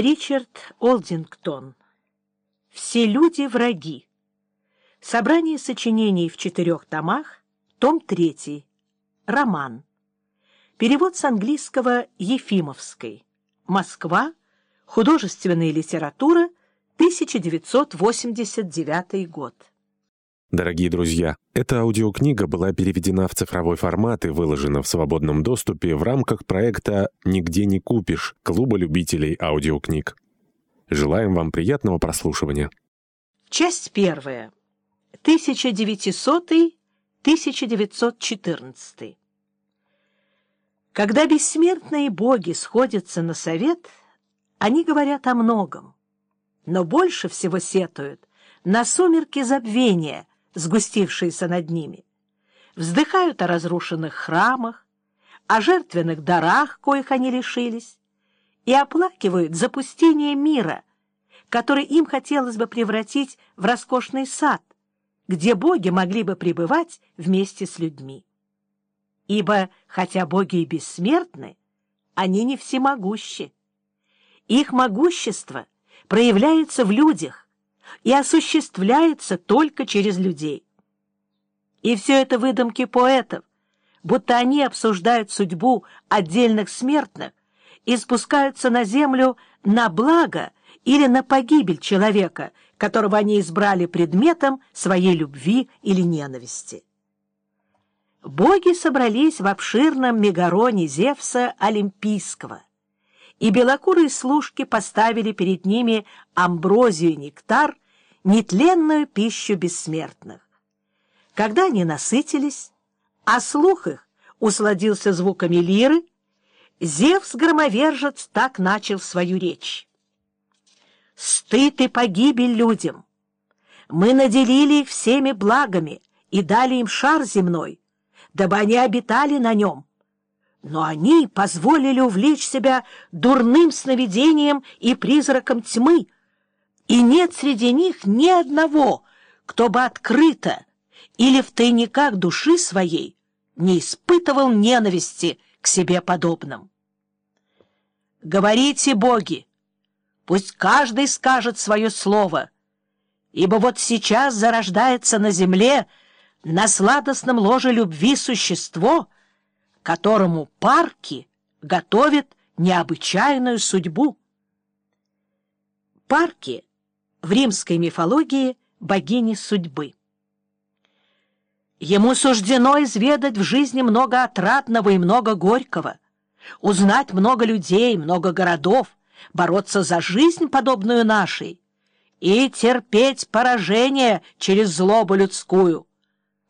Ричард Олдингтон. Все люди — враги. Собрание сочинений в четырех томах, том третий. Роман. Перевод с английского Ефимовской. Москва. Художественная литература. 1989 год. Дорогие друзья, эта аудиокнига была переведена в цифровой формат и выложена в свободном доступе в рамках проекта «Нигде не купишь» Клуба любителей аудиокниг. Желаем вам приятного прослушивания. Часть первая. 1900-1914. Когда бессмертные боги сходятся на совет, они говорят о многом, но больше всего сетуют на сумерки забвения, сгустившиеся над ними. Вздыхают о разрушенных храмах, о жертвенных дарах, коих они лишились, и оплакивают запустение мира, который им хотелось бы превратить в роскошный сад, где боги могли бы пребывать вместе с людьми. Ибо, хотя боги и бессмертны, они не всемогущи. Их могущество проявляется в людях, и осуществляется только через людей. И все это выдумки поэтов, будто они обсуждают судьбу отдельных смертных и спускаются на землю на благо или на погибель человека, которого они избрали предметом своей любви или ненависти. Боги собрались в обширном мегароне Зевса Олимпийского, и белокурые служки поставили перед ними амброзию и нектар, нетленную пищу бессмертных. Когда они насытились, а слух их усладился звуками лиры, Зевс-громовержец так начал свою речь. «Стыд и погибель людям! Мы наделили их всеми благами и дали им шар земной, дабы они обитали на нем, но они позволили увлечь себя дурным сновидением и призраком тьмы, и нет среди них ни одного, кто бы открыто или в тайниках души своей не испытывал ненависти к себе подобным. Говорите, боги, пусть каждый скажет свое слово, ибо вот сейчас зарождается на земле на сладостном ложе любви существо — которому парки готовят необычайную судьбу. Парки в римской мифологии богини судьбы. Ему суждено изведать в жизни много отрадного и много горького, узнать много людей, много городов, бороться за жизнь, подобную нашей, и терпеть поражение через злобу людскую.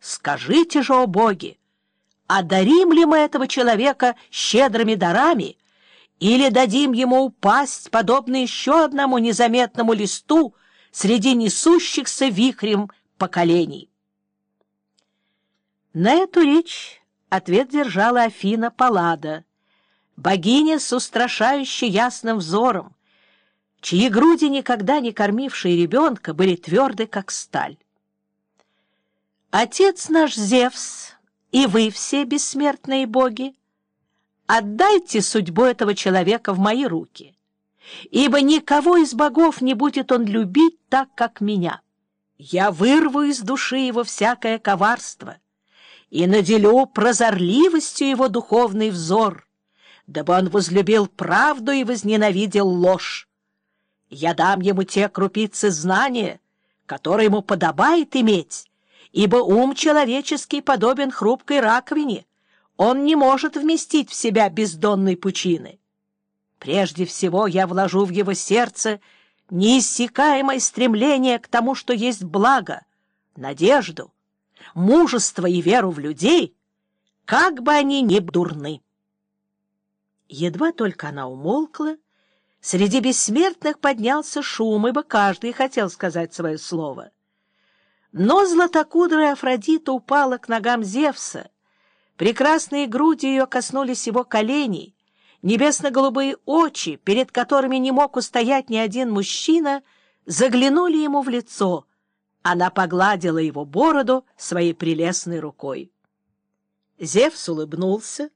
Скажите же, о боги, одарим ли мы этого человека щедрыми дарами или дадим ему упасть, подобно еще одному незаметному листу среди несущихся вихрем поколений. На эту речь ответ держала Афина Паллада, богиня с устрашающе ясным взором, чьи груди, никогда не кормившие ребенка, были тверды, как сталь. Отец наш Зевс и вы все бессмертные боги, отдайте судьбу этого человека в мои руки, ибо никого из богов не будет он любить так, как меня. Я вырву из души его всякое коварство и наделю прозорливостью его духовный взор, дабы он возлюбил правду и возненавидел ложь. Я дам ему те крупицы знания, которые ему подобает иметь, ибо ум человеческий подобен хрупкой раковине, он не может вместить в себя бездонной пучины. Прежде всего я вложу в его сердце неиссякаемое стремление к тому, что есть благо, надежду, мужество и веру в людей, как бы они ни дурны. Едва только она умолкла, среди бессмертных поднялся шум, ибо каждый хотел сказать свое слово — но златокудрая Афродита упала к ногам Зевса. Прекрасные груди ее коснулись его коленей. Небесно-голубые очи, перед которыми не мог устоять ни один мужчина, заглянули ему в лицо. Она погладила его бороду своей прелестной рукой. Зевс улыбнулся,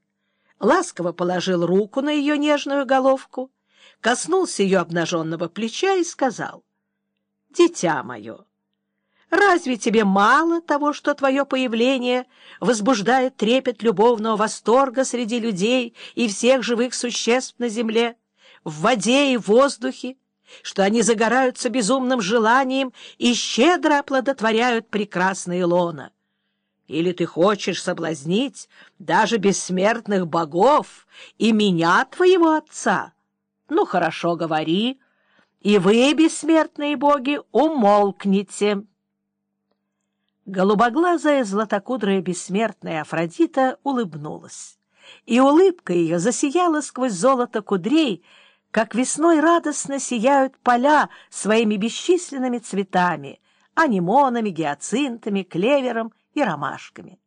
ласково положил руку на ее нежную головку, коснулся ее обнаженного плеча и сказал, «Дитя мое, разве тебе мало того, что твое появление возбуждает трепет любовного восторга среди людей и всех живых существ на земле, в воде и воздухе, что они загораются безумным желанием и щедро оплодотворяют прекрасные лона? Или ты хочешь соблазнить даже бессмертных богов и меня, твоего отца?» Ну, хорошо, говори. И вы, бессмертные боги, умолкните. Голубоглазая, златокудрая бессмертная Афродита улыбнулась, и улыбка ее засияла сквозь золото кудрей, как весной радостно сияют поля своими бесчисленными цветами, анимонами, гиацинтами, клевером и ромашками.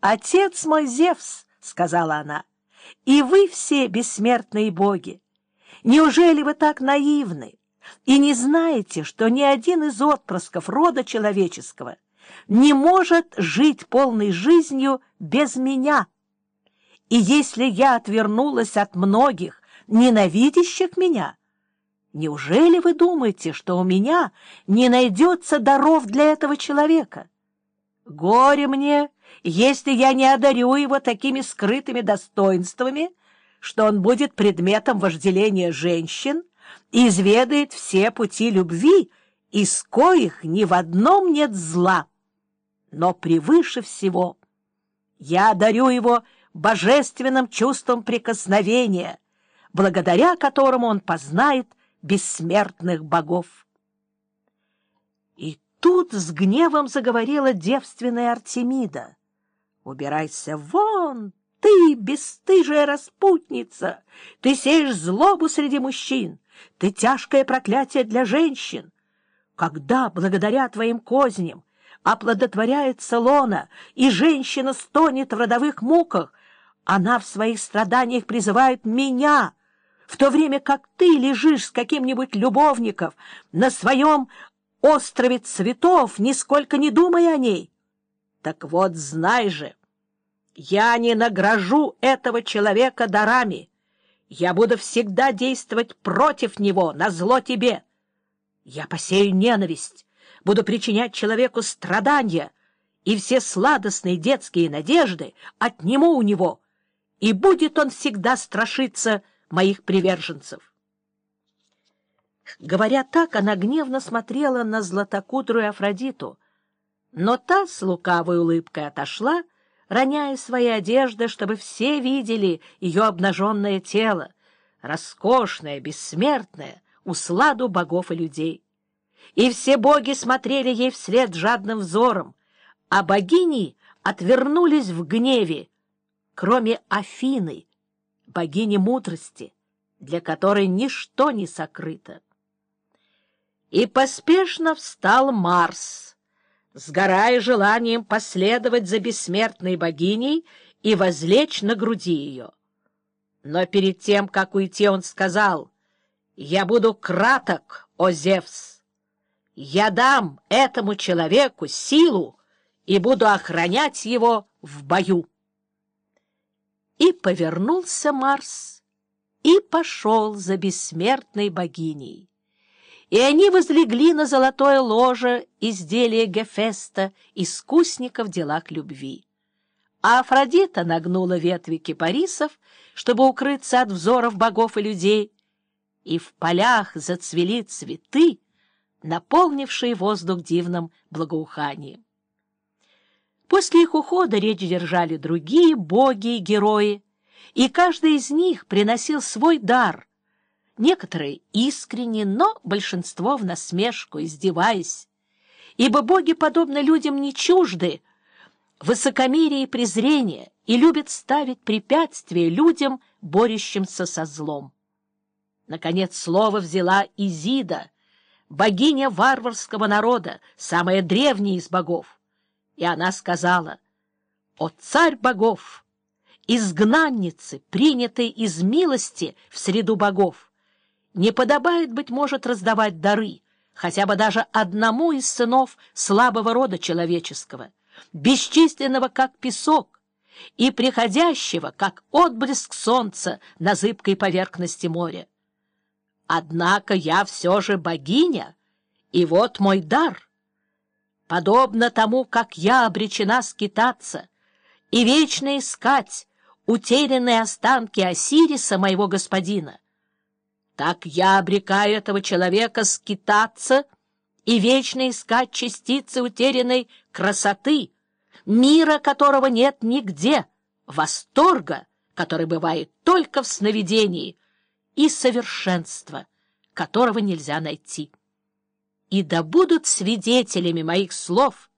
«Отец мой Зевс!» — сказала она, — «и вы все бессмертные боги! Неужели вы так наивны и не знаете, что ни один из отпрысков рода человеческого не может жить полной жизнью без меня? И если я отвернулась от многих, ненавидящих меня, неужели вы думаете, что у меня не найдется даров для этого человека? Горе мне, если я не одарю его такими скрытыми достоинствами, что он будет предметом вожделения женщин и изведает все пути любви, из коих ни в одном нет зла. Но превыше всего я дарю его божественным чувством прикосновения, благодаря которому он познает бессмертных богов. И тут с гневом заговорила девственная Артемида. «Убирайся вон, ты, бесстыжая распутница, ты сеешь злобу среди мужчин, ты тяжкое проклятие для женщин. Когда, благодаря твоим козням, оплодотворяется лона, и женщина стонет в родовых муках, она в своих страданиях призывает меня, в то время как ты лежишь с каким-нибудь любовником на своем острове цветов, нисколько не думая о ней. Так вот, знай же, я не награжу этого человека дарами. Я буду всегда действовать против него, на зло тебе. Я посею ненависть, буду причинять человеку страдания, и все сладостные детские надежды отниму у него, и будет он всегда страшиться моих приверженцев. Говоря так, она гневно смотрела на златокудрую Афродиту, но та с лукавой улыбкой отошла, роняя свои одежды, чтобы все видели ее обнаженное тело, роскошное, бессмертное, усладу богов и людей. И все боги смотрели ей вслед жадным взором, а богини отвернулись в гневе, кроме Афины, богини мудрости, для которой ничто не сокрыто. И поспешно встал Марс — сгорая желанием последовать за бессмертной богиней и возлечь на груди ее. Но перед тем, как уйти, он сказал, «Я буду краток, о Зевс! Я дам этому человеку силу и буду охранять его в бою». И повернулся Марс и пошел за бессмертной богиней и они возлегли на золотое ложе изделия Гефеста, искусника в делах любви. А Афродита нагнула ветви кипарисов, чтобы укрыться от взоров богов и людей, и в полях зацвели цветы, наполнившие воздух дивным благоуханием. После их ухода речь держали другие боги и герои, и каждый из них приносил свой дар — некоторые искренне, но большинство в насмешку, издеваясь. Ибо боги, подобно людям, не чужды высокомерие и презрение и любят ставить препятствия людям, борющимся со злом. Наконец слово взяла Изида, богиня варварского народа, самая древняя из богов. И она сказала, «О царь богов, изгнанницы, принятой из милости в среду богов! не подобает, быть может, раздавать дары, хотя бы даже одному из сынов слабого рода человеческого, бесчисленного, как песок, и приходящего, как отблеск солнца на зыбкой поверхности моря. Однако я все же богиня, и вот мой дар. Подобно тому, как я обречена скитаться и вечно искать утерянные останки Осириса, моего господина, так я обрекаю этого человека скитаться и вечно искать частицы утерянной красоты, мира которого нет нигде, восторга, который бывает только в сновидении, и совершенства, которого нельзя найти. И да будут свидетелями моих слов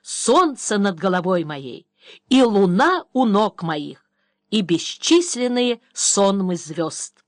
солнце над головой моей и луна у ног моих, и бесчисленные сонмы звезд.